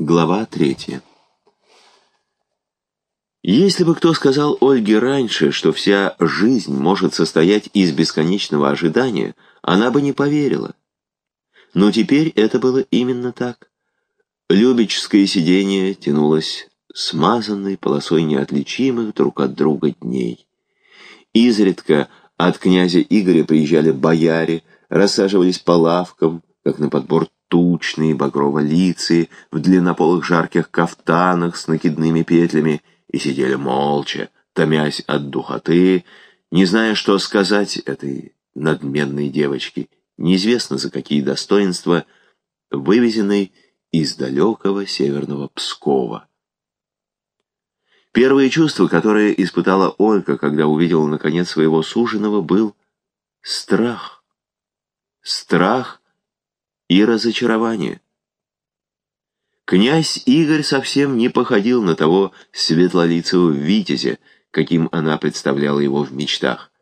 Глава третья. Если бы кто сказал Ольге раньше, что вся жизнь может состоять из бесконечного ожидания, она бы не поверила. Но теперь это было именно так. Любическое сидение тянулось смазанной полосой неотличимых друг от друга дней. Изредка от князя Игоря приезжали бояре, рассаживались по лавкам, как на подбор тучные багрово-лицые, в длиннополых жарких кафтанах с накидными петлями, и сидели молча, томясь от духоты, не зная, что сказать этой надменной девочке, неизвестно за какие достоинства, вывезенной из далекого северного Пскова. Первое чувство, которое испытала Ольга, когда увидела наконец своего суженого, был страх. Страх и разочарование. Князь Игорь совсем не походил на того светлолицего витязя, каким она представляла его в мечтах.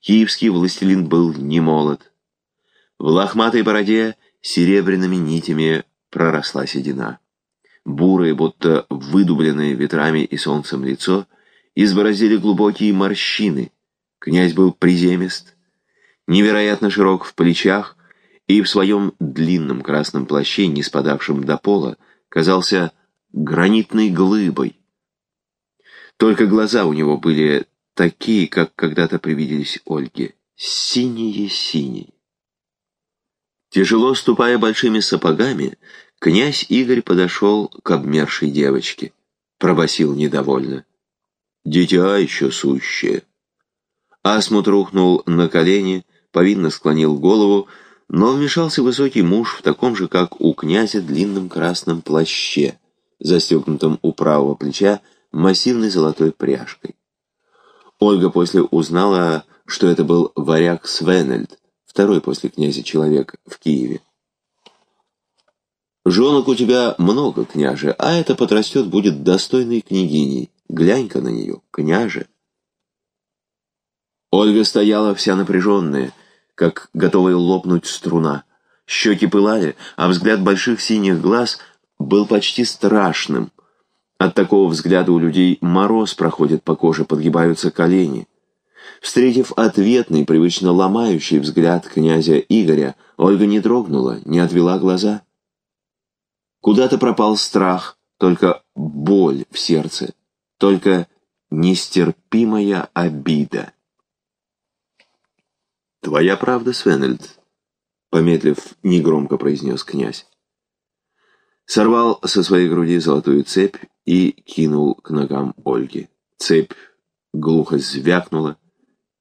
Киевский властелин был не молод. В лохматой бороде серебряными нитями проросла седина. Бурое, будто выдубленное ветрами и солнцем лицо, избороздили глубокие морщины. Князь был приземист, невероятно широк в плечах, и в своем длинном красном плаще, не спадавшем до пола, казался гранитной глыбой. Только глаза у него были такие, как когда-то привиделись Ольге, синие-синие. Тяжело ступая большими сапогами, князь Игорь подошел к обмершей девочке, пробасил недовольно. «Дитя еще сущее». Асмут рухнул на колени, повинно склонил голову, но вмешался высокий муж в таком же, как у князя, длинном красном плаще, застегнутом у правого плеча массивной золотой пряжкой. Ольга после узнала, что это был варяг Свенельд, второй после князя человек в Киеве. «Женок у тебя много, княже, а это подрастет, будет достойной княгиней. Глянь-ка на нее, княже!» Ольга стояла вся напряженная, как готовая лопнуть струна. Щеки пылали, а взгляд больших синих глаз был почти страшным. От такого взгляда у людей мороз проходит по коже, подгибаются колени. Встретив ответный, привычно ломающий взгляд князя Игоря, Ольга не дрогнула, не отвела глаза. Куда-то пропал страх, только боль в сердце, только нестерпимая обида. «Твоя правда, Свенельд», — помедлив, негромко произнес князь. Сорвал со своей груди золотую цепь и кинул к ногам Ольги. Цепь глухо звякнула,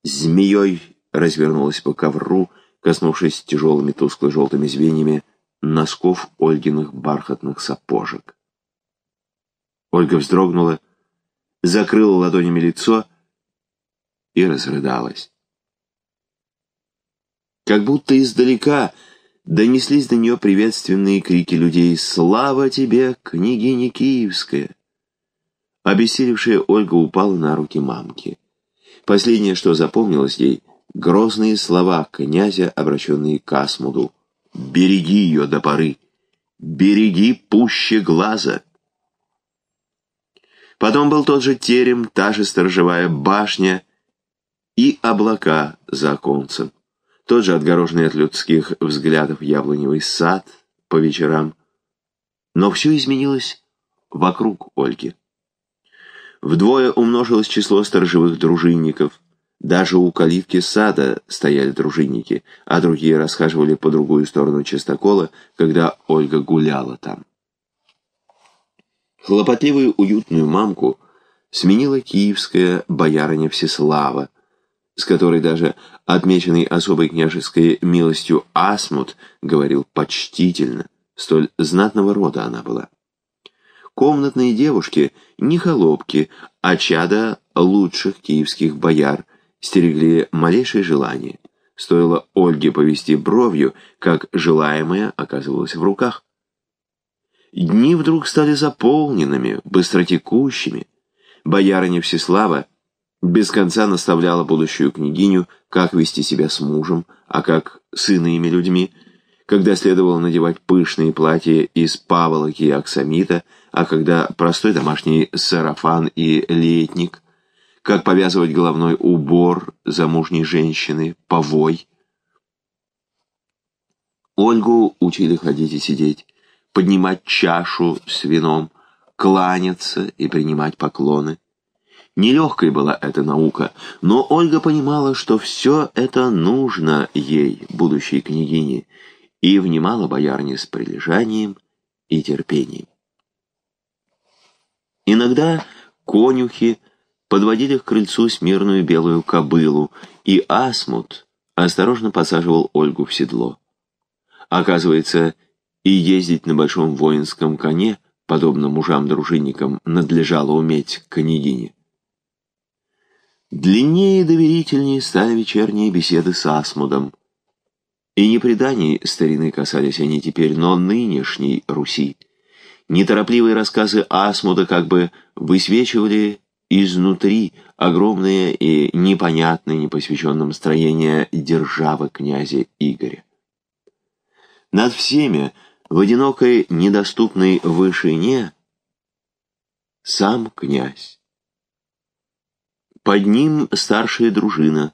змеей развернулась по ковру, коснувшись тяжелыми тускло-желтыми звеньями носков Ольгиных бархатных сапожек. Ольга вздрогнула, закрыла ладонями лицо и разрыдалась. Как будто издалека донеслись до нее приветственные крики людей «Слава тебе, княгиня Киевская!». Обессилевшая Ольга упала на руки мамки. Последнее, что запомнилось ей, грозные слова князя, обращенные к Асмуду. «Береги ее до поры! Береги пуще глаза!» Потом был тот же терем, та же сторожевая башня и облака за оконцем тот же отгороженный от людских взглядов яблоневый сад по вечерам. Но все изменилось вокруг Ольги. Вдвое умножилось число сторожевых дружинников. Даже у калитки сада стояли дружинники, а другие расхаживали по другую сторону частокола, когда Ольга гуляла там. Хлопотливую уютную мамку сменила киевская боярыня Всеслава, с которой даже отмеченный особой княжеской милостью Асмут говорил почтительно, столь знатного рода она была. Комнатные девушки, не холопки, а чада лучших киевских бояр, стерегли малейшее желание. Стоило Ольге повести бровью, как желаемое оказывалось в руках. Дни вдруг стали заполненными, быстротекущими. Боярыня Всеслава без конца наставляла будущую княгиню, как вести себя с мужем, а как с иными людьми, когда следовало надевать пышные платья из паволоки и аксамита, а когда простой домашний сарафан и летник, как повязывать головной убор замужней женщины, повой. Ольгу учили ходить и сидеть, поднимать чашу с вином, кланяться и принимать поклоны. Нелегкой была эта наука, но Ольга понимала, что все это нужно ей, будущей княгине, и внимала боярне с прилежанием и терпением. Иногда конюхи подводили к крыльцу смирную белую кобылу, и Асмут осторожно посаживал Ольгу в седло. Оказывается, и ездить на большом воинском коне, подобно мужам-дружинникам, надлежало уметь княгине. Длиннее и доверительнее стали вечерние беседы с Асмудом, и не преданий старины касались они теперь, но нынешней Руси. Неторопливые рассказы Асмуда как бы высвечивали изнутри огромные и непонятные непосвященным строения державы князя Игоря. Над всеми в одинокой недоступной вышине сам князь. Под ним старшая дружина,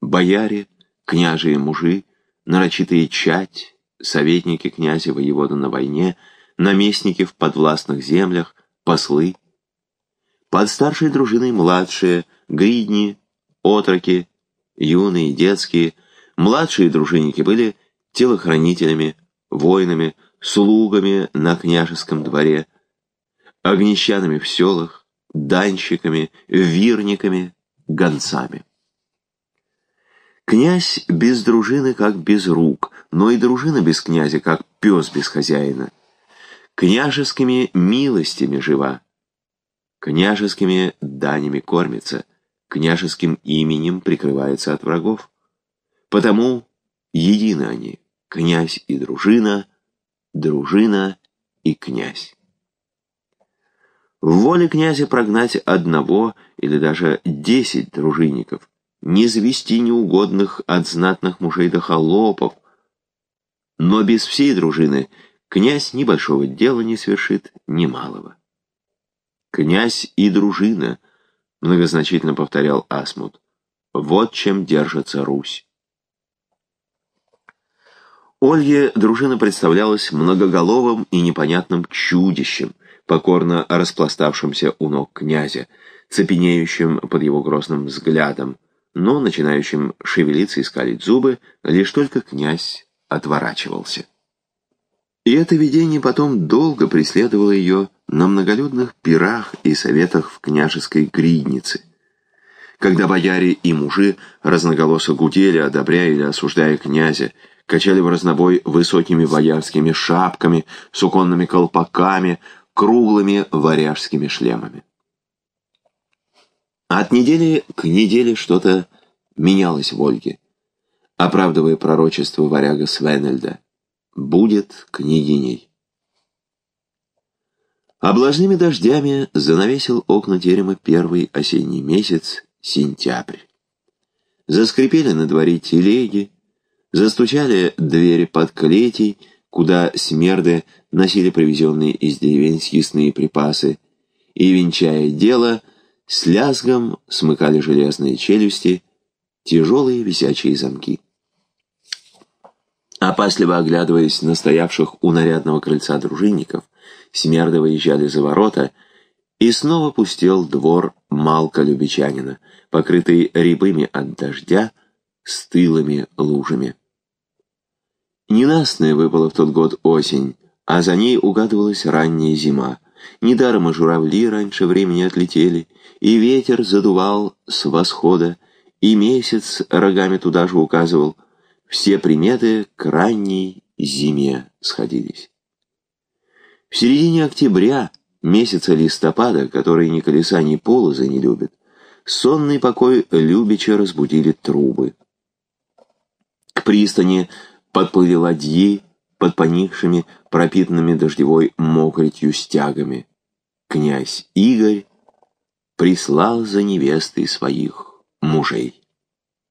бояре, княжие мужи, нарочитые чать, советники князя воевода на войне, наместники в подвластных землях, послы. Под старшей дружиной младшие, гридни, отроки, юные, детские. Младшие дружинники были телохранителями, воинами, слугами на княжеском дворе, огнещанами в селах, данщиками, вирниками, гонцами. Князь без дружины, как без рук, но и дружина без князя, как пес без хозяина. Княжескими милостями жива, княжескими данями кормится, княжеским именем прикрывается от врагов. Потому едины они, князь и дружина, дружина и князь. В воле князя прогнать одного или даже десять дружинников – не завести неугодных от знатных мужей до холопов. Но без всей дружины князь ни большого дела не свершит, ни малого. «Князь и дружина», — многозначительно повторял Асмут, — «вот чем держится Русь». Ольге дружина представлялась многоголовым и непонятным чудищем, покорно распластавшимся у ног князя, цепенеющим под его грозным взглядом, но начинающим шевелиться и скалить зубы, лишь только князь отворачивался. И это видение потом долго преследовало ее на многолюдных пирах и советах в княжеской гриднице. Когда бояре и мужи разноголосо гудели, одобряя или осуждая князя, качали в разнобой высокими боярскими шапками, суконными колпаками, круглыми варяжскими шлемами. От недели к неделе что-то менялось в Ольге, оправдывая пророчество варяга Свенельда. Будет княгиней. Облажными дождями занавесил окна терема первый осенний месяц, сентябрь. Заскрипели на дворе телеги, застучали двери под клетей, куда смерды носили привезенные из деревень съестные припасы, и, венчая дело, — с лязгом смыкали железные челюсти, тяжелые висячие замки. Опасливо оглядываясь на стоявших у нарядного крыльца дружинников, смерды выезжали за ворота, и снова пустел двор Малка Любичанина, покрытый рябыми от дождя, стылыми лужами. Ненастная выпала в тот год осень, а за ней угадывалась ранняя зима. Недаром и журавли раньше времени отлетели, и ветер задувал с восхода, и месяц рогами туда же указывал. Все приметы к ранней зиме сходились. В середине октября, месяца листопада, который ни колеса, ни полоза не любит, сонный покой Любича разбудили трубы. К пристани подплыли ладьи под поникшими, пропитанными дождевой мокритью стягами. Князь Игорь прислал за невестой своих мужей.